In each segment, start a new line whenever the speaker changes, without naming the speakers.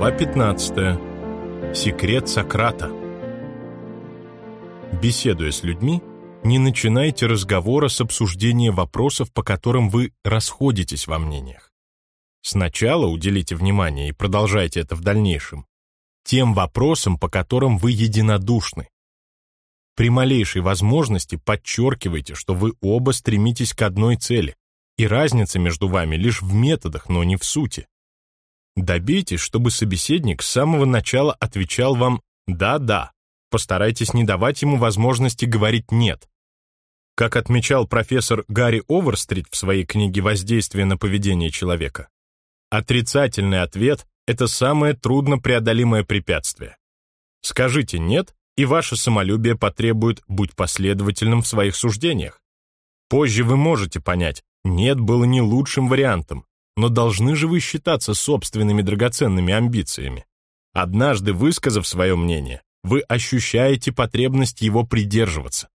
Глава 15. Секрет Сократа. Беседуя с людьми, не начинайте разговора с обсуждения вопросов, по которым вы расходитесь во мнениях. Сначала уделите внимание и продолжайте это в дальнейшем тем вопросам, по которым вы единодушны. При малейшей возможности подчеркивайте, что вы оба стремитесь к одной цели, и разница между вами лишь в методах, но не в сути. Добейтесь, чтобы собеседник с самого начала отвечал вам «да-да». Постарайтесь не давать ему возможности говорить «нет». Как отмечал профессор Гарри Оверстрит в своей книге «Воздействие на поведение человека», отрицательный ответ — это самое труднопреодолимое препятствие. Скажите «нет», и ваше самолюбие потребует «будь последовательным в своих суждениях». Позже вы можете понять, «нет» было не лучшим вариантом, но должны же вы считаться собственными драгоценными амбициями. Однажды высказав свое мнение, вы ощущаете потребность его придерживаться.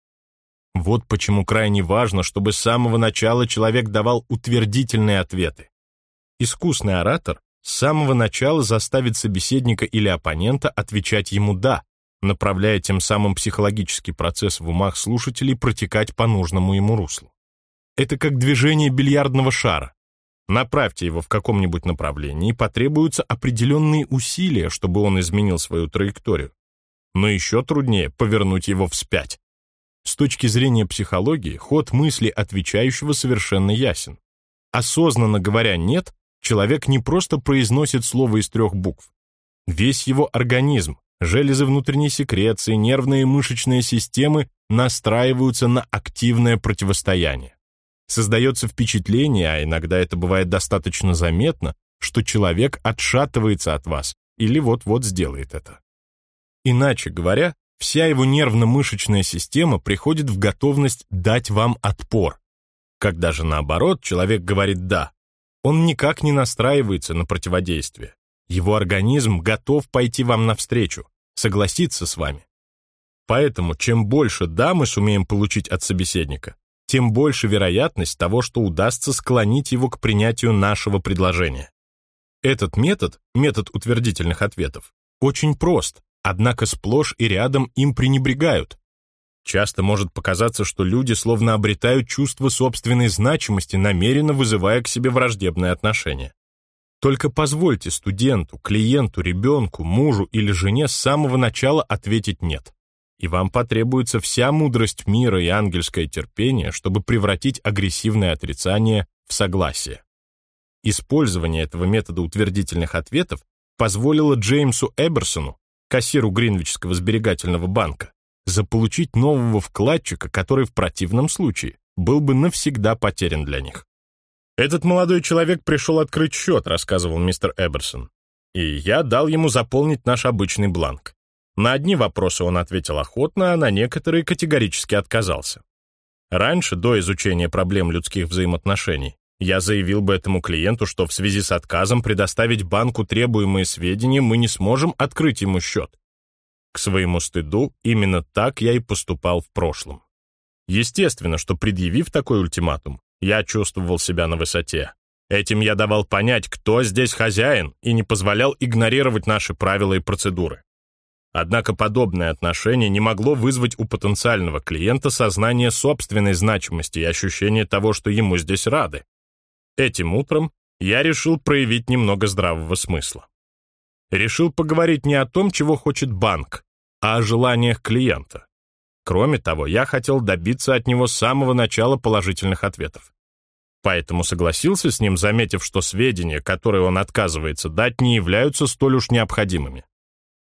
Вот почему крайне важно, чтобы с самого начала человек давал утвердительные ответы. Искусный оратор с самого начала заставит собеседника или оппонента отвечать ему «да», направляя тем самым психологический процесс в умах слушателей протекать по нужному ему руслу. Это как движение бильярдного шара. Направьте его в каком-нибудь направлении, потребуются определенные усилия, чтобы он изменил свою траекторию. Но еще труднее повернуть его вспять. С точки зрения психологии, ход мысли отвечающего совершенно ясен. Осознанно говоря «нет», человек не просто произносит слово из трех букв. Весь его организм, железы внутренней секреции, нервные и мышечные системы настраиваются на активное противостояние. Создается впечатление, а иногда это бывает достаточно заметно, что человек отшатывается от вас или вот-вот сделает это. Иначе говоря, вся его нервно-мышечная система приходит в готовность дать вам отпор. Когда же наоборот человек говорит «да», он никак не настраивается на противодействие. Его организм готов пойти вам навстречу, согласиться с вами. Поэтому чем больше «да» мы сумеем получить от собеседника, тем больше вероятность того, что удастся склонить его к принятию нашего предложения. Этот метод, метод утвердительных ответов, очень прост, однако сплошь и рядом им пренебрегают. Часто может показаться, что люди словно обретают чувство собственной значимости, намеренно вызывая к себе враждебное отношение. Только позвольте студенту, клиенту, ребенку, мужу или жене с самого начала ответить «нет» и вам потребуется вся мудрость мира и ангельское терпение, чтобы превратить агрессивное отрицание в согласие. Использование этого метода утвердительных ответов позволило Джеймсу Эберсону, кассиру Гринвичского сберегательного банка, заполучить нового вкладчика, который в противном случае был бы навсегда потерян для них. «Этот молодой человек пришел открыть счет», рассказывал мистер Эберсон, «и я дал ему заполнить наш обычный бланк. На одни вопросы он ответил охотно, а на некоторые категорически отказался. Раньше, до изучения проблем людских взаимоотношений, я заявил бы этому клиенту, что в связи с отказом предоставить банку требуемые сведения мы не сможем открыть ему счет. К своему стыду, именно так я и поступал в прошлом. Естественно, что предъявив такой ультиматум, я чувствовал себя на высоте. Этим я давал понять, кто здесь хозяин, и не позволял игнорировать наши правила и процедуры. Однако подобное отношение не могло вызвать у потенциального клиента сознание собственной значимости и ощущение того, что ему здесь рады. Этим утром я решил проявить немного здравого смысла. Решил поговорить не о том, чего хочет банк, а о желаниях клиента. Кроме того, я хотел добиться от него с самого начала положительных ответов. Поэтому согласился с ним, заметив, что сведения, которые он отказывается дать, не являются столь уж необходимыми.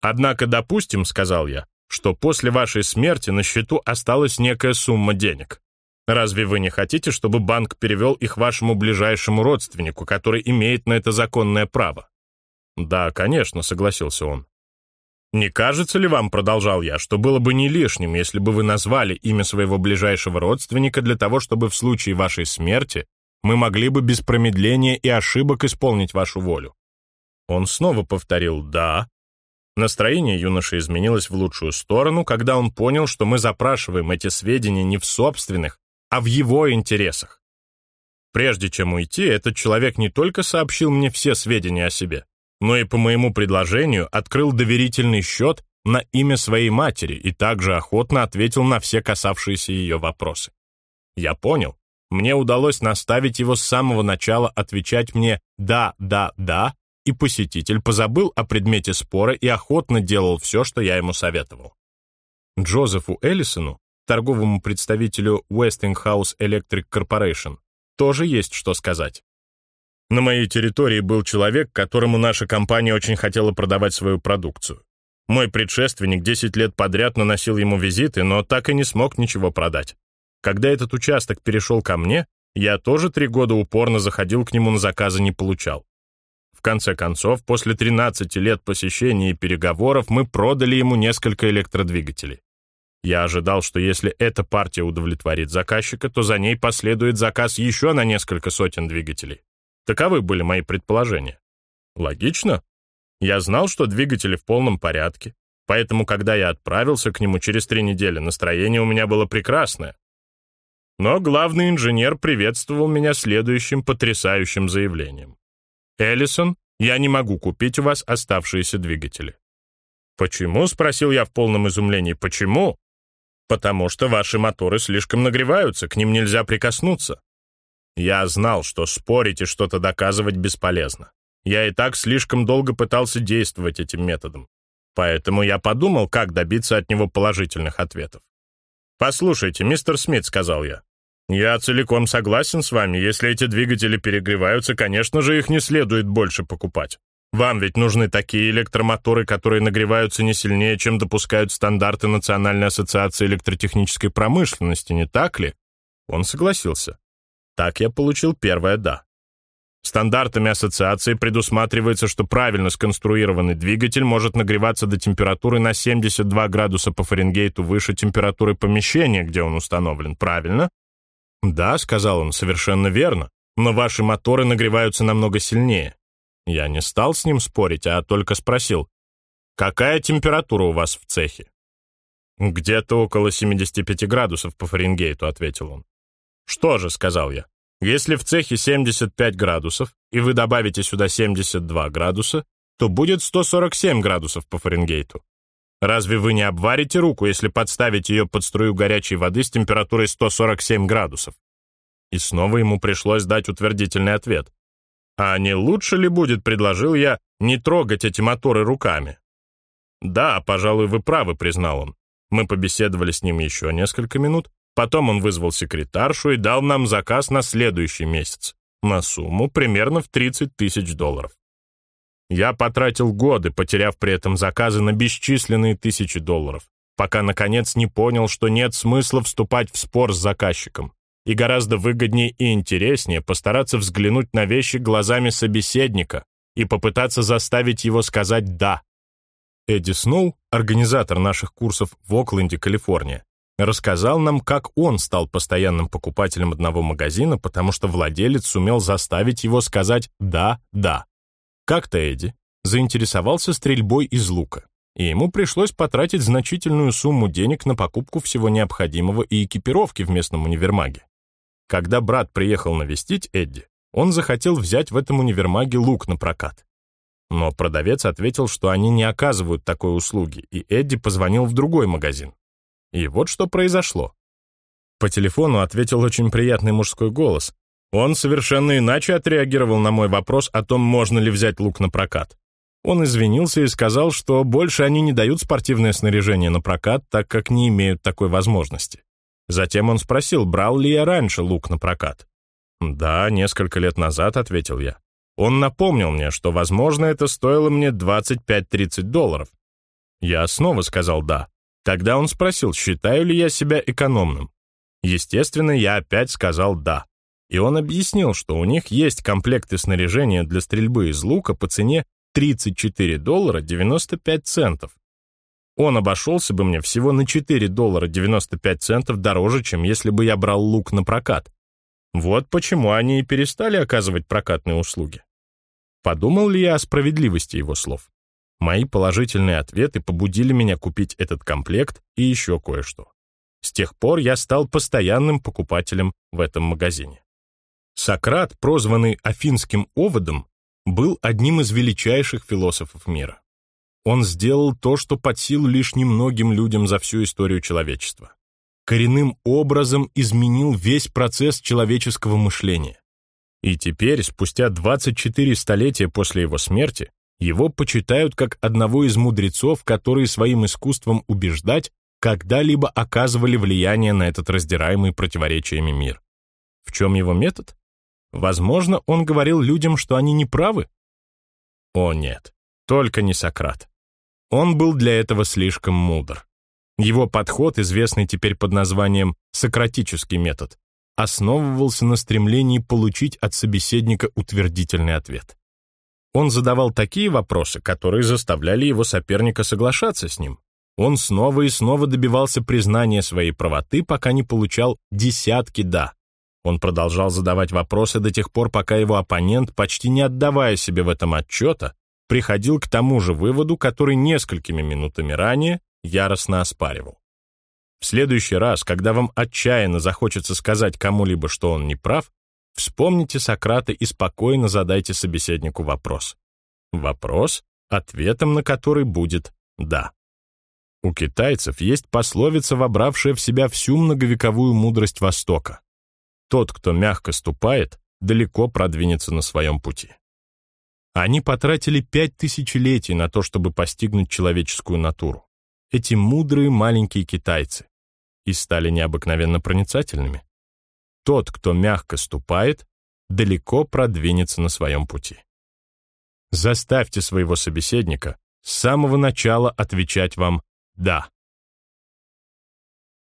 Однако допустим, сказал я, что после вашей смерти на счету осталась некая сумма денег. Разве вы не хотите, чтобы банк перевел их вашему ближайшему родственнику, который имеет на это законное право? Да, конечно, согласился он. Не кажется ли вам, продолжал я, что было бы не лишним, если бы вы назвали имя своего ближайшего родственника для того, чтобы в случае вашей смерти мы могли бы без промедления и ошибок исполнить вашу волю? Он снова повторил «да», Настроение юноши изменилось в лучшую сторону, когда он понял, что мы запрашиваем эти сведения не в собственных, а в его интересах. Прежде чем уйти, этот человек не только сообщил мне все сведения о себе, но и по моему предложению открыл доверительный счет на имя своей матери и также охотно ответил на все касавшиеся ее вопросы. Я понял, мне удалось наставить его с самого начала отвечать мне «да, да, да», и посетитель позабыл о предмете спора и охотно делал все, что я ему советовал. Джозефу Эллисону, торговому представителю Westinghouse Electric Corporation, тоже есть что сказать. На моей территории был человек, которому наша компания очень хотела продавать свою продукцию. Мой предшественник 10 лет подряд наносил ему визиты, но так и не смог ничего продать. Когда этот участок перешел ко мне, я тоже три года упорно заходил к нему, на заказы не получал. В конце концов, после 13 лет посещений и переговоров мы продали ему несколько электродвигателей. Я ожидал, что если эта партия удовлетворит заказчика, то за ней последует заказ еще на несколько сотен двигателей. Таковы были мои предположения. Логично? Я знал, что двигатели в полном порядке, поэтому, когда я отправился к нему через три недели, настроение у меня было прекрасное. Но главный инженер приветствовал меня следующим потрясающим заявлением. «Эллисон, я не могу купить у вас оставшиеся двигатели». «Почему?» — спросил я в полном изумлении. «Почему?» «Потому что ваши моторы слишком нагреваются, к ним нельзя прикоснуться». Я знал, что спорить и что-то доказывать бесполезно. Я и так слишком долго пытался действовать этим методом. Поэтому я подумал, как добиться от него положительных ответов. «Послушайте, мистер Смит», — сказал я, я целиком согласен с вами. Если эти двигатели перегреваются, конечно же, их не следует больше покупать. Вам ведь нужны такие электромоторы, которые нагреваются не сильнее, чем допускают стандарты Национальной ассоциации электротехнической промышленности, не так ли? Он согласился. Так я получил первое «да». Стандартами ассоциации предусматривается, что правильно сконструированный двигатель может нагреваться до температуры на 72 градуса по Фаренгейту выше температуры помещения, где он установлен, правильно? «Да», — сказал он, — «совершенно верно, но ваши моторы нагреваются намного сильнее». Я не стал с ним спорить, а только спросил, «Какая температура у вас в цехе?» «Где-то около 75 градусов по Фаренгейту», — ответил он. «Что же», — сказал я, — «если в цехе 75 градусов, и вы добавите сюда 72 градуса, то будет 147 градусов по Фаренгейту. Разве вы не обварите руку, если подставить ее под струю горячей воды с температурой 147 градусов? И снова ему пришлось дать утвердительный ответ. А не лучше ли будет, предложил я, не трогать эти моторы руками? Да, пожалуй, вы правы, признал он. Мы побеседовали с ним еще несколько минут, потом он вызвал секретаршу и дал нам заказ на следующий месяц на сумму примерно в 30 тысяч долларов. Я потратил годы, потеряв при этом заказы на бесчисленные тысячи долларов, пока, наконец, не понял, что нет смысла вступать в спор с заказчиком, и гораздо выгоднее и интереснее постараться взглянуть на вещи глазами собеседника и попытаться заставить его сказать «да». Эдди Сноу, организатор наших курсов в Окленде, Калифорния, рассказал нам, как он стал постоянным покупателем одного магазина, потому что владелец сумел заставить его сказать «да, да». Как-то Эдди заинтересовался стрельбой из лука, и ему пришлось потратить значительную сумму денег на покупку всего необходимого и экипировки в местном универмаге. Когда брат приехал навестить Эдди, он захотел взять в этом универмаге лук на прокат. Но продавец ответил, что они не оказывают такой услуги, и Эдди позвонил в другой магазин. И вот что произошло. По телефону ответил очень приятный мужской голос, он совершенно иначе отреагировал на мой вопрос о том, можно ли взять лук на прокат. Он извинился и сказал, что больше они не дают спортивное снаряжение на прокат, так как не имеют такой возможности. Затем он спросил, брал ли я раньше лук на прокат. «Да, несколько лет назад», — ответил я. Он напомнил мне, что, возможно, это стоило мне 25-30 долларов. Я снова сказал «да». Тогда он спросил, считаю ли я себя экономным. Естественно, я опять сказал «да» и он объяснил, что у них есть комплекты снаряжения для стрельбы из лука по цене 34 доллара 95 центов. Он обошелся бы мне всего на 4 доллара 95 центов дороже, чем если бы я брал лук на прокат. Вот почему они и перестали оказывать прокатные услуги. Подумал ли я о справедливости его слов? Мои положительные ответы побудили меня купить этот комплект и еще кое-что. С тех пор я стал постоянным покупателем в этом магазине. Сократ, прозванный Афинским оводом, был одним из величайших философов мира. Он сделал то, что под силу лишь немногим людям за всю историю человечества. Коренным образом изменил весь процесс человеческого мышления. И теперь, спустя 24 столетия после его смерти, его почитают как одного из мудрецов, которые своим искусством убеждать когда-либо оказывали влияние на этот раздираемый противоречиями мир. В чем его метод? Возможно, он говорил людям, что они не правы? О нет, только не Сократ. Он был для этого слишком мудр. Его подход, известный теперь под названием «сократический метод», основывался на стремлении получить от собеседника утвердительный ответ. Он задавал такие вопросы, которые заставляли его соперника соглашаться с ним. Он снова и снова добивался признания своей правоты, пока не получал десятки «да». Он продолжал задавать вопросы до тех пор, пока его оппонент, почти не отдавая себе в этом отчета, приходил к тому же выводу, который несколькими минутами ранее яростно оспаривал. В следующий раз, когда вам отчаянно захочется сказать кому-либо, что он не прав, вспомните Сократа и спокойно задайте собеседнику вопрос. Вопрос, ответом на который будет «да». У китайцев есть пословица, вобравшая в себя всю многовековую мудрость Востока. Тот, кто мягко ступает, далеко продвинется на своем пути. Они потратили пять тысячелетий на то, чтобы постигнуть человеческую натуру. Эти мудрые маленькие китайцы. И стали необыкновенно проницательными. Тот, кто мягко ступает, далеко продвинется на своем пути. Заставьте своего собеседника с самого начала отвечать вам «да».